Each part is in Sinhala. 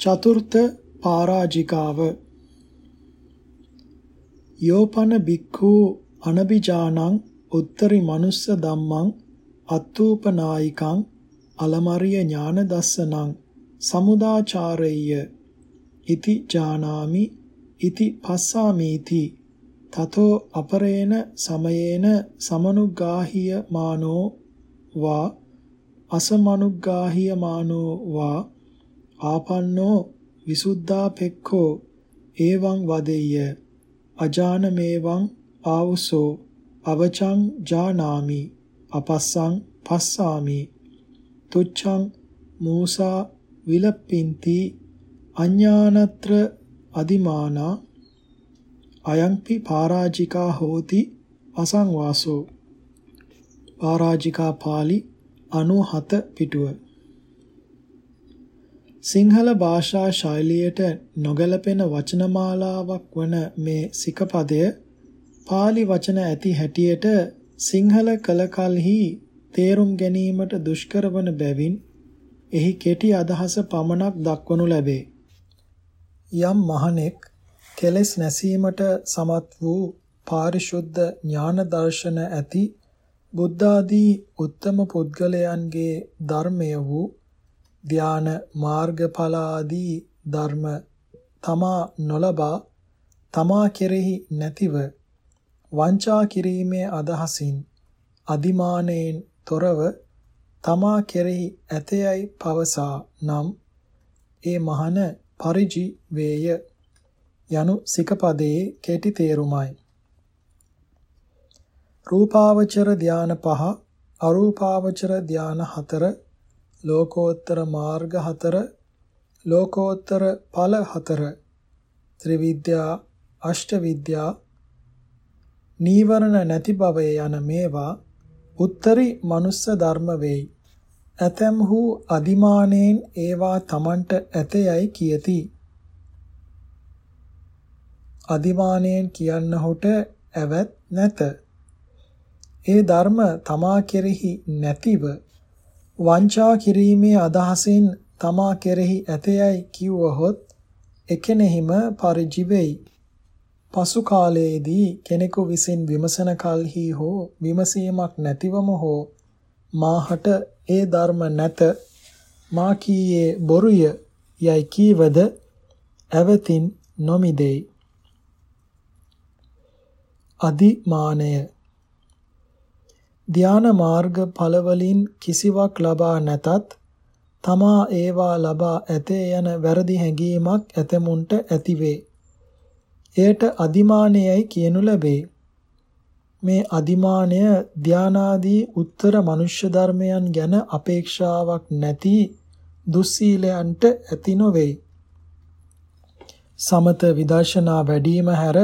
චතුර්ථ පරාජිකාව. යෝපන බික්ඛු අනබිජානං උත්තරි මනුස්ස ධම්මං අත්තූපනායිකං අලමරිය ඥාන දස්සනං සමුදාචාරෙය්‍ය. ඉති ජානාමි ඉති පස්සාමීති. තතෝ අපරේන සමයේන සමනුග්ගාහිය මානෝ වා අසමනුග්ගාහිය මානෝ වා ආපන්නෝ විසුද්ධා පෙක්ඛෝ එවං වදෙය්‍ය අජානමේවං ආවුසෝ අවචං ජානාමි අපස්සං පස්සාමි තුච්ඡං මූසා විලප්පින්ති අඥානත්‍ර අදිමානා අයංපි පරාජිකා හෝති අසංවාසෝ පරාජිකා පාළි 97 පිටුව සිංහල භාෂා ශෛලියට නොගැලපෙන වචනමාලාවක් වන මේ සිකපදය pāli වචන ඇති හැටියට සිංහල කල කලෙහි තේරුම් ගැනීමට දුෂ්කර වන බැවින් එහි කෙටි අදහස පමණක් දක්වනු ලැබේ. යම් මහණෙක් කෙලෙස් නැසීමට සමත් වූ පාරිශුද්ධ ඥාන දර්ශන ඇති බුද්ධ ආදී උත්තම පුද්ගලයන්ගේ ධර්මය වූ ධාන මාර්ගඵල ආදී ධර්ම තමා නොලබා තමා කෙරෙහි නැතිව වංචා කිරීමේ අදහසින් අදිමානයෙන් තොරව තමා කෙරෙහි ඇතයයි පවසා නම් ඒ මහන පරිජි වේය යනු සිකපදයේ කෙටි තේරුමයි. රූපාවචර ධාන පහ අරූපාවචර ධාන හතර ලෝකෝත්තර මාර්ග හතර ලෝකෝත්තර ඵල හතර ත්‍රිවිද්‍යා අෂ්ට විද්‍යා නීවරණ නැති බවය යන මේවා උත්තරී මනුස්ස ධර්ම වෙයි. ඇතැම්හු අදිමානෙන් ඒවා තමන්ට ඇතයයි කියති. අදිමානෙන් කියන්නහුට ඇවත් නැත. ඒ ධර්ම තමා කෙරෙහි නැතිව වංචා කිරීමේ අදහසින් තමා කෙරෙහි ඇතයයි කිව්වහොත් එකෙනෙහිම පරිජිවෙයි. පසු කාලයේදී කෙනෙකු විසින් විමසන කලෙහි හෝ විමසීමක් නැතිවම හෝ මාහට ඒ ධර්ම නැත මා කීයේ බොරුය යයි කීවද ඇවතින් නොමිදෙයි. අදිමානය ධාන මාර්ග ඵලවලින් කිසිවක් ලබා නැතත් තමා ඒවා ලබා ඇතේ යන වැරදි හැඟීමක් ඇතමුන්ට ඇතිවේ. එයට අදිමානයයි කියනු ලැබේ. මේ අදිමානය ධානාදී උත්තර මනුෂ්‍ය ධර්මයන් ගැන අපේක්ෂාවක් නැති දුස්සීලයන්ට ඇති නොවේ. සමත විදර්ශනා වැඩිම හැර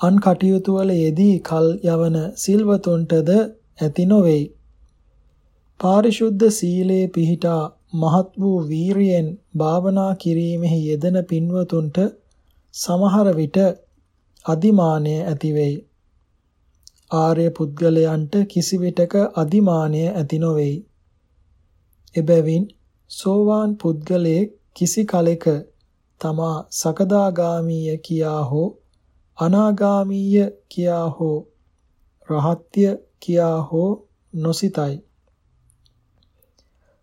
අන් කටයුතු වල යෙදී කල් යවන සිල්වතුන්ටද ඇති නොවේයි. පාරිශුද්ධ සීලේ පිහිටා මහත් වූ වීරියෙන් භාවනා කිරීමෙහි යෙදෙන පින්වතුන්ට සමහර විට අදිමානය ඇති වෙයි. ආර්ය පුද්ගලයන්ට කිසිවිටක අදිමානය ඇති නොවේයි. එබැවින් සෝවාන් පුද්ගලයෙක් කිසි කලෙක තමා සකදාගාමීය කියා හෝ අනාගාමීය කියා හෝ රහත්ය කියා හෝ නොසිතයි.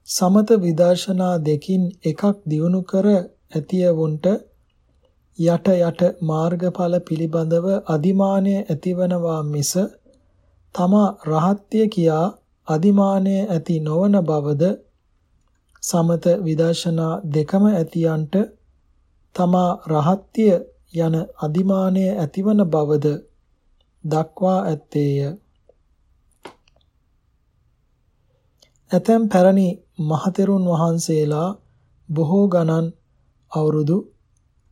සමත විදර්ශනා දෙකින් එකක් දියුණු කර ඇතියවුන්ට යට යට මාර්ගඵල පිළිබඳව අදිමානය ඇතිවනවා මිස තමා රහත්ය කියා අදිමානය ඇති නොවන බවද සමත විදර්ශනා දෙකම ඇතියන්ට තමා රහත්ය යන අදිමානය ඇතිවන බවද දක්වා ඇත්තේය ඇතැම් පැරණි මහතෙරුන් වහන්සේලා බොහෝ ගණන් අවුරුදු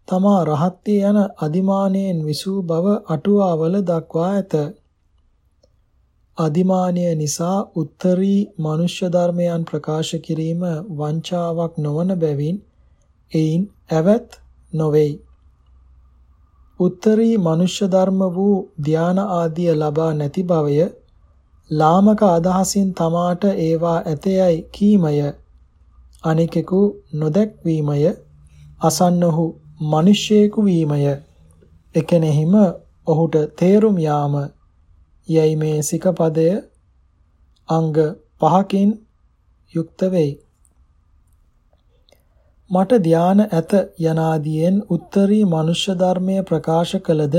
තමා රහත්ය යන අදිමානයෙන් විසූ බව අටුවාවල දක්වා ඇත. අදිමානය නිසා උත්තරී මනුෂ්‍ය ධර්මයන් ප්‍රකාශ කිරීම වංචාවක් නොවන බැවින් එයින් ඇවත් නොවේයි. උත්තරී මනුෂ්‍ය ධර්ම වූ ධාන ආදිය ලබා නැති බවය ලාමක අදහසින් තමාට ඒවා ඇතයයි කීමය අනිකෙකු නොදැක්වීමය අසන්නහු මිනිසෙකු වීමය. එකෙනෙහිම ඔහුට තේරුම් යාම යයි මේ සිකපදය අංග පහකින් යුක්ත වෙයි. මට ධාන ඇත යනාදීන් උත්තරී මනුෂ්‍ය ධර්මය ප්‍රකාශ කළද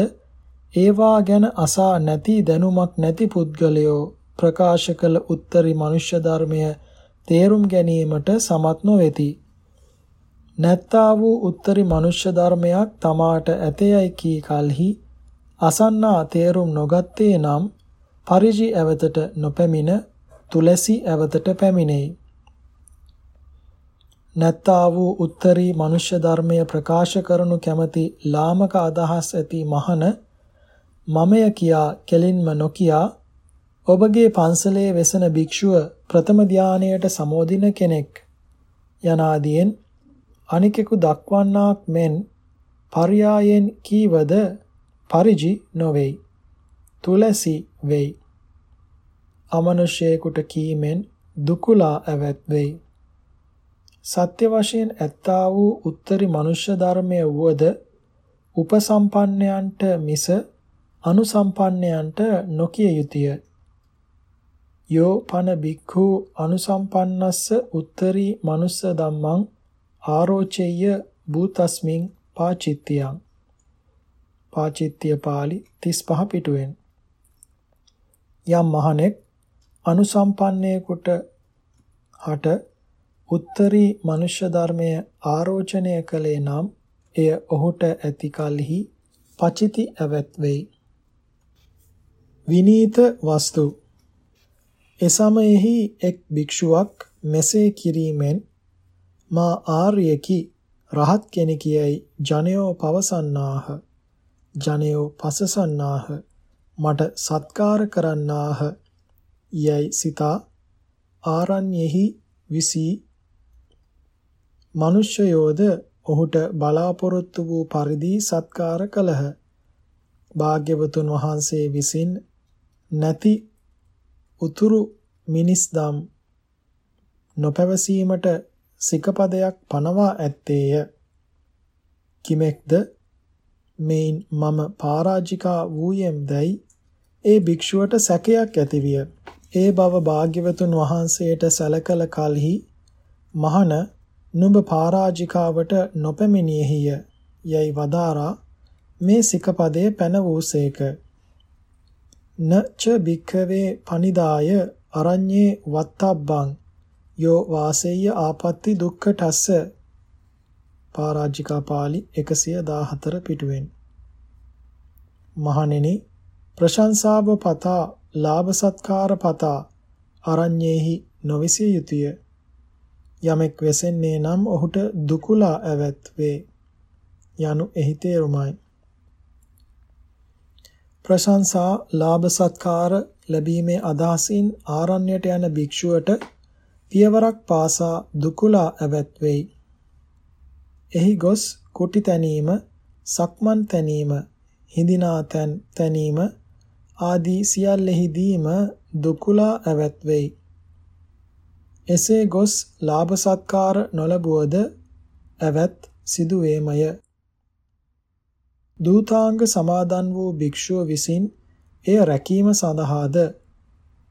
ඒවා ගැන අසා නැති දැනුමක් නැති පුද්ගලයෝ ප්‍රකාශ කළ උත්තරී මනුෂ්‍ය ධර්මය තේරුම් ගැනීමට සමත් නොවේති. නැත්තා වූ උත්තරී මනුෂ්‍ය ධර්මයක් තමාට ඇතයයි කී කලෙහි අසන්නා තේරුම් නොගත්තේ නම් පරිජි ඇවතට නොපැමිණ තුලසි ඇවතට පැමිණෙයි. නැත්තා වූ උත්තරී මනුෂ්‍ය ධර්මය ප්‍රකාශ කරනු කැමති ලාමක අදහස් ඇති මහන මමය කියා කෙලින්ම නොකියා ඔබගේ පන්සලේ වෙසෙන භික්ෂුව ප්‍රථම ධානයට සමෝදින කෙනෙක් යනාදීන් අනිකෙකු දක්වන්නාක් මෙන් පර්යායෙන් කීවද පරිජි නොවේයි. තුලසි වෙයි. අමනුෂ්‍යයෙකුට කීමෙන් දුකුලා ඇවැත් වෙයි. සත්‍ය වශයෙන් ඇත්තා වූ උත්තරී මනුෂ්‍ය ධර්මය වුවද උපසම්පන්නයන්ට මිස අනුසම්පන්නයන්ට නොකිය යුතුය. යෝ පන බික්ඛු අනුසම්පන්නස්ස උත්තරී මනුස්ස ධම්මං ආරෝචෙය්‍ය භූතස්මින් පාචිත්‍යං පාචිත්‍ය පාළි 35 පිටුවෙන් යම් මහණෙක් අනුසම්පන්නයෙකුට හට උත්තරී මනුෂ්‍ය ධර්මය ආරෝචනය කළේ නම් එය ඔහුට ඇති කලෙහි පචිති ඇවැත් වෙයි. විනීත වස්තු එසමයෙහි එක් භික්ෂුවක් මෙසේ කිරීමෙන් මා ආර්යකි. රහත් කෙනෙකියයි ජනයෝ පවසන්නාහ. ජනයෝ පසසන්නාහ. මට සත්කාර කරන්නාහ. යයි සිතා ආරණ්‍යෙහි විසී. මිනිසයෝද ඔහුට බලාපොරොත්තු වූ පරිදි සත්කාර කළහ. භාග්‍යවතුන් වහන්සේ විසින් නැති උතුරු මිනිස් දම් නොපැවසීමට සිකපදයක් පනවා ඇත්තේය. කිමෙක්ද මේන් මම පරාජිකා වූයෙම් දැයි ඒ භික්ෂුවට සැකයක් ඇතිවිය. ඒ බව භාග්‍යවතුන් වහන්සේට සැලකල කලෙහි මහන නුඹ පරාජිකාවට නොපැමිණියෙහිය යයි වදාරා මේ සිකපදයේ පැන වූසේක නච භික්ඛවේ පනිදාය අරඤ්ඤේ වත්තබ්බං යෝ වාසෙය්‍ය ආපත්‍ති දුක්ඛ ටස්ස පරාජිකා පාළි 114 පිටුවෙන්. මහණෙනි ප්‍රශංසාව පතා ලාභ සත්කාර පතා අරඤ්ඤේහි නොවිසිය යුතුය. යමෙක් වෙසෙන්නේ නම් ඔහුට දුකුලා ඇවැත් වේ යනු එහි තේරුමයි. ප්‍රශංසා ලාභ සත්කාර ලැබීමේ අදහසින් ආරණ්‍යයට යන භික්ෂුවට පියවරක් පාසා දුකුලා ඇවැත් වෙයි එහි ගොස් කුටි තැනීම සක්මන් තැනීම හිඳිනා තැන් තැනීම ආදී සියල්ලෙහිදීම දුකුලා ඇවැත් වෙයි එසේ ගොස් ලාභ සත්කාර නොලබුවද ඇවැත් සිදුවේමය. දූතාංග සමාදන් වූ භික්ෂුව විසින් එය රැකීම සඳහාද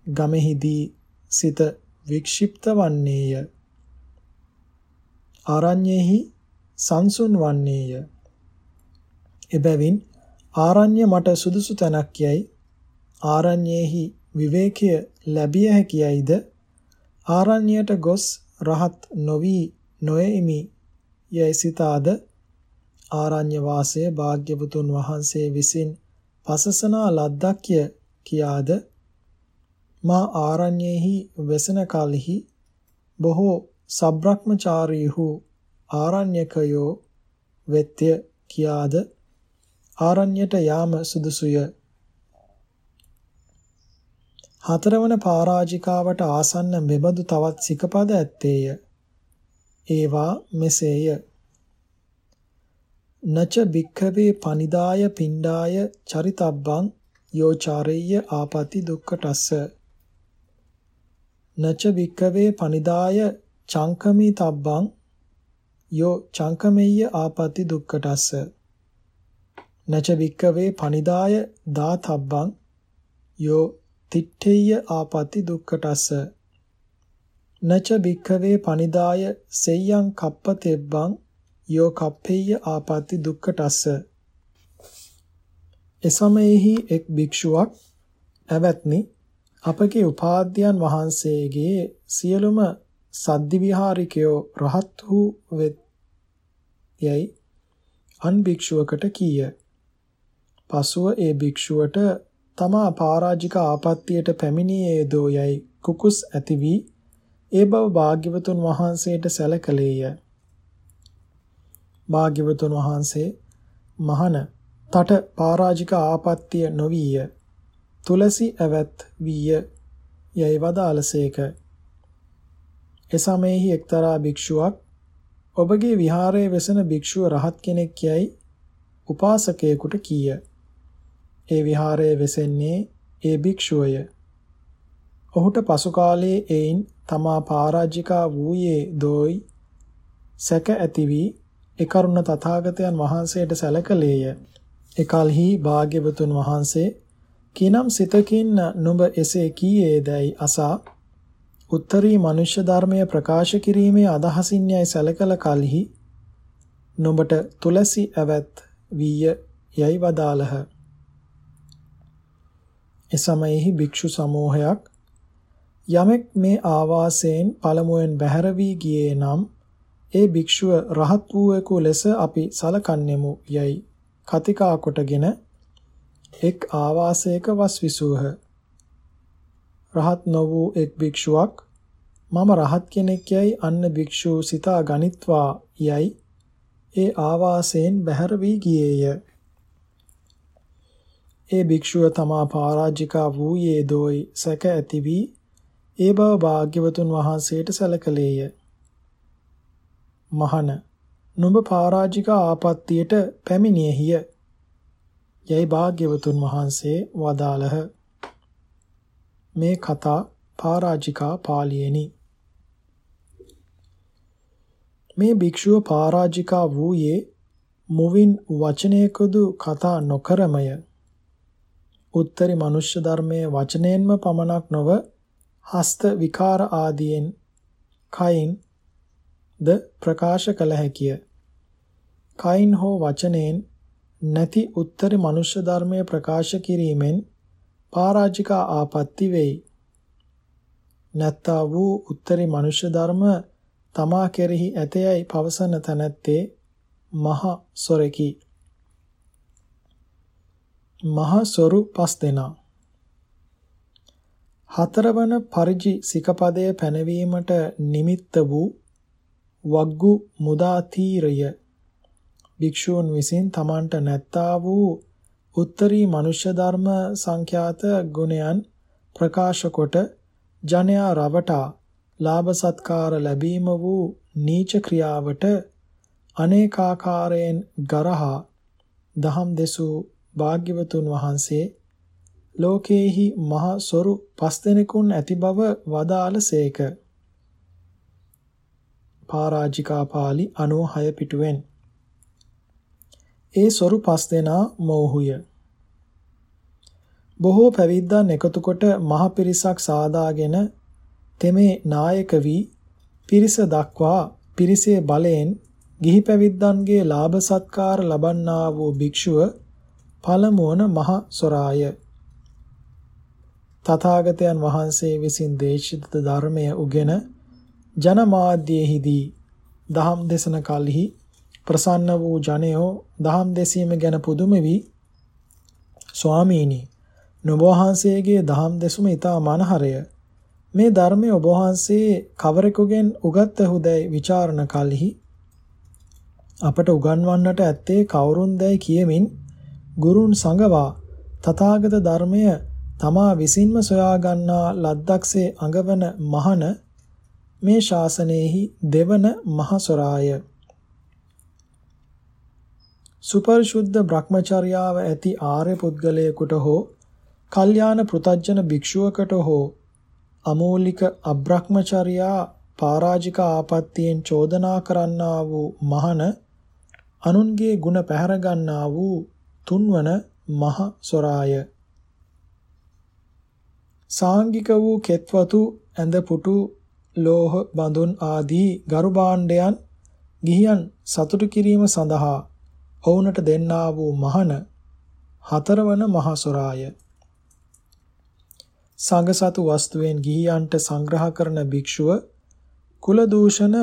ගමෙහිදී සිත වික්ෂිප්ත වන්නේය. ආරණ්‍යෙහි සංසුන් වන්නේය. එබැවින් ආරණ්‍ය මට සුදුසු තැනක් යයි ආරණ්‍යෙහි විවේකය ලැබිය හැකියයිද ආරණ්‍යයට ගොස් රහත් නොවි නොෙමි යයි සිතාද ආරණ්‍ය වාසය භාග්‍යවතුන් වහන්සේ විසින් පසසනා ලද්දක්ය කියාද මා ආරණ්‍යෙහි වෙසන කලෙහි බොහෝ සබ්‍රක්‍මචාරීහු ආරණ්‍යකයෝ වෙත්‍ය කියාද ආරණ්‍යයට යාම සුදුසුය හතරවන පරාජිකාවට ආසන්න මෙබඳු තවත් සිකපද ඇත්තේය. ඒවා මෙසේය. නච භික්ඛවේ පනිදාය පිණ්ඩාය චරිතබ්බං යෝචාරෙය්‍ය ආපති දුක්ඛටස්ස. නච භික්ඛවේ පනිදාය චංකමී තබ්බං යෝ චංකමෙය්‍ය ආපatti දුක්කටස්ස නච වික්කවේ පනිදාය දාතබ්බං යෝ තිට්ඨේය ආපatti දුක්කටස්ස නච වික්කවේ පනිදාය සෙය්‍යං කප්පතෙබ්බං යෝ කප්පේය ආපatti දුක්කටස්ස එසමයෙහි එක් භික්ෂුවක් ඇවැත්නි අපගේ උපාධ්‍යයන් වහන්සේගේ සියලුම සද්දි විහාරිකයෝ රහත් වූ වෙත් යයි අන් භික්ෂුවකට කීය. පසුව ඒ භික්ෂුවට තමා පරාජික ආපත්තියට පැමිණියේ දෝ යයි කුකුස් ඇති වී ඒ බව භාග්‍යවතුන් වහන්සේට සැලකලේය. භාග්‍යවතුන් වහන්සේ මහන තට පරාජික ආපත්තිය නොවිය. තුලසි ඇවැත් විය යයි වදාළසේක. එසමයෙහි එක්තරා භික්ෂුවක් ඔබගේ විහාරයේ වෙසෙන භික්ෂුව රහත් කෙනෙක් යයි උපාසකයෙකුට කීය. ඒ විහාරයේ වෙසෙන්නේ ඒ භික්ෂුවය. ඔහුට පසු කාලයේ එයින් තමා පරාජිකා වූයේ දෝයි සැක ඇති වී ඒ කරුණ තථාගතයන් වහන්සේට සැලකලේය. එකල්හි භාග්‍යවතුන් වහන්සේ කිනම් සිතකින් නුඹ එසේ කීයේදයි අසා උත්තරී මනුෂ්‍ය ධර්මය ප්‍රකාශ කිරීමේ අදහසින් යයි සැලකල කලෙහි නුඹට තුලසි ඇවැත් වීය යයි වදාළහ. එසමයෙහි භික්ෂු සමූහයක් යමෙක් මේ ආවාසයෙන් පළමුවෙන් බැහැර වී ගියේ නම් ඒ භික්ෂුව රහත් වූවෙකු ලෙස අපි සලකන්නෙමු යයි කතිකා කොටගෙන එක් ආවාසයක වස් විසූහ. රහත් නො වූ එක් භික්ෂුවක් මම රහත් කෙනෙක් යයි අන්න භික්ෂුව සිතා ගනිත්වා යයි ඒ ආවාසයෙන් බැහැර වී ගියේය. ඒ භික්ෂුව තමා පරාජිකා වූයේ දෝයි සැක ඇති වී ඒ බව භාග්‍යවතුන් වහන්සේට සැලකලේය. මහන නුඹ පරාජිකා ආපත්තියට පැමිණියහිය. යයි භාග්‍යවතුන් වහන්සේ වදාළහ. මේ කතා පරාජිකා පාළියේනි. මේ භික්ෂුව පරාජිකා වූයේ මුවින් වචනයකදු කතා නොකරමය. උත්තරී මනුෂ්‍ය ධර්මයේ වචනයෙන්ම පමණක් නොව හස්ත විකාර ආදියෙන් කයින් ද ප්‍රකාශ කළ හැකිය. කයින් හෝ වචනයෙන් නැති උත්තරී මනුෂ්‍ය ධර්මයේ ප්‍රකාශ කිරීමෙන් පරාජිකා ආපත්‍ති වෙයි. නැත්තා වූ උත්තරී මනුෂ්‍ය ධර්ම තමා කෙරෙහි ඇතයයි පවසන තැනැත්තේ මහ සොරකි. මහ සොරු පස් දෙනා හතරවන පරිජි සිකපදය පැනවීමට නිමිත්ත වූ වග්ගු මුදාතීරය භික්ෂූන් විසින් තමන්ට නැත්තා වූ උත්තරී මනුෂ්‍ය ධර්ම සංඛ්‍යාත ගුණයන් ප්‍රකාශ කොට ජනයා රවටා ලාභ සත්කාර ලැබීම වූ නීච ක්‍රියාවට අනේකාකාරයෙන් ගරහා දහම් දෙසූ භාග්‍යවතුන් වහන්සේ ලෝකේහි මහ සොරු පස් දෙනෙකුන් ඇති බව වදාළසේක. පරාජිකා පාළි 96 පිටුවෙන් ඒ සොරු පස් දෙනා මෝහුය. බොහෝ පැවිද්දන් එකතු කොට මහ පිරිසක් සාදාගෙන තෙමේ නායක වී පිරිස දක්වා පිරිසේ බලයෙන් ගිහි පැවිද්දන්ගේ ලාභ සත්කාර ලබන්නා වූ භික්ෂුව පළමුවන මහ සොරාය. තථාගතයන් වහන්සේ විසින් දේශිත ධර්මය උගෙන ජනමාධ්‍යෙහිදී දහම් දේශන කලෙහි ප්‍රසන්න වූ ජනයෝ දහම් දෙසීම ගැන පුදුම වී ස්වාමීනි නුඹ වහන්සේගේ දහම් දෙසුම ඊතා මනහරය. මේ ධර්මයේ ඔබ වහන්සේ කවරෙකුගෙන් උගත්හුදැයි ਵਿਚාරණ කලෙහි අපට උගන්වන්නට ඇත්තේ කවුරුන්දැයි කියමින් ගුරුන් සංගවා තථාගත ධර්මය තමා විසින්ම සොයා ගන්නා ලද්දක්සේ අඟවන මහන මේ ශාසනයෙහි දෙවන මහසොරාය. සුපරිශුද්ධ භ්‍රමචර්යාව ඇති ආර්ය පුද්ගලයෙකුට හෝ කල්යාණ පෘතජ්ජන භික්ෂුවකට හෝ අමෝලික අබ්‍රහ්මචර්යා පරාජික ආපත්තියෙන් චෝදනා කරන්නා වූ මහන අනුන්ගේ ಗುಣ පැහැර ගන්නා වූ තුන්වන මහ සොරාය සාංගික වූ කෙත්වතු ඇඳ පුටු ලෝහ බඳුන් ආදී ගරු භාණ්ඩයන් ගිහියන් සතුටු කිරීම සඳහා ඔවුන්ට දෙන්නා වූ මහන හතරවන මහ සොරාය සංඝසතු වස්තුවෙන් ගිහියන්ට සංග්‍රහ කරන භික්ෂුව කුල දූෂණ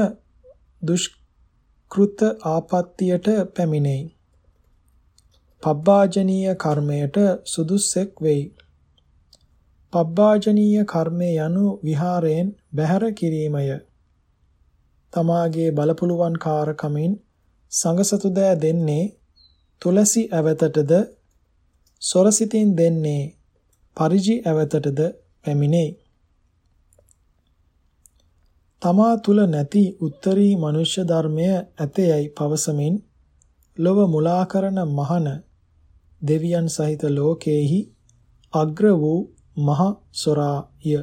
දුෂ්කෘත ආපත්‍යයට පැමිණෙයි. පබ්බාජනීය කර්මයට සුදුස්සෙක් වෙයි. පබ්බාජනීය කර්මය යනු විහාරයෙන් බැහැර කිරීමය. තමාගේ බලපුලුවන් කාරකමින් සංඝසතු දෑ දෙන්නේ තුලසි ඇවතටද සොරසිතින් දෙන්නේ පරිජි ඇවතටද පැමිණෙයි. තමා තුල නැති උත්තරී මනුෂ්‍ය ධර්මය ඇතේයි පවසමින් ලොව මුලා කරන මහන දෙවියන් සහිත ලෝකේහි අග්‍ර වූ මහ සොරාය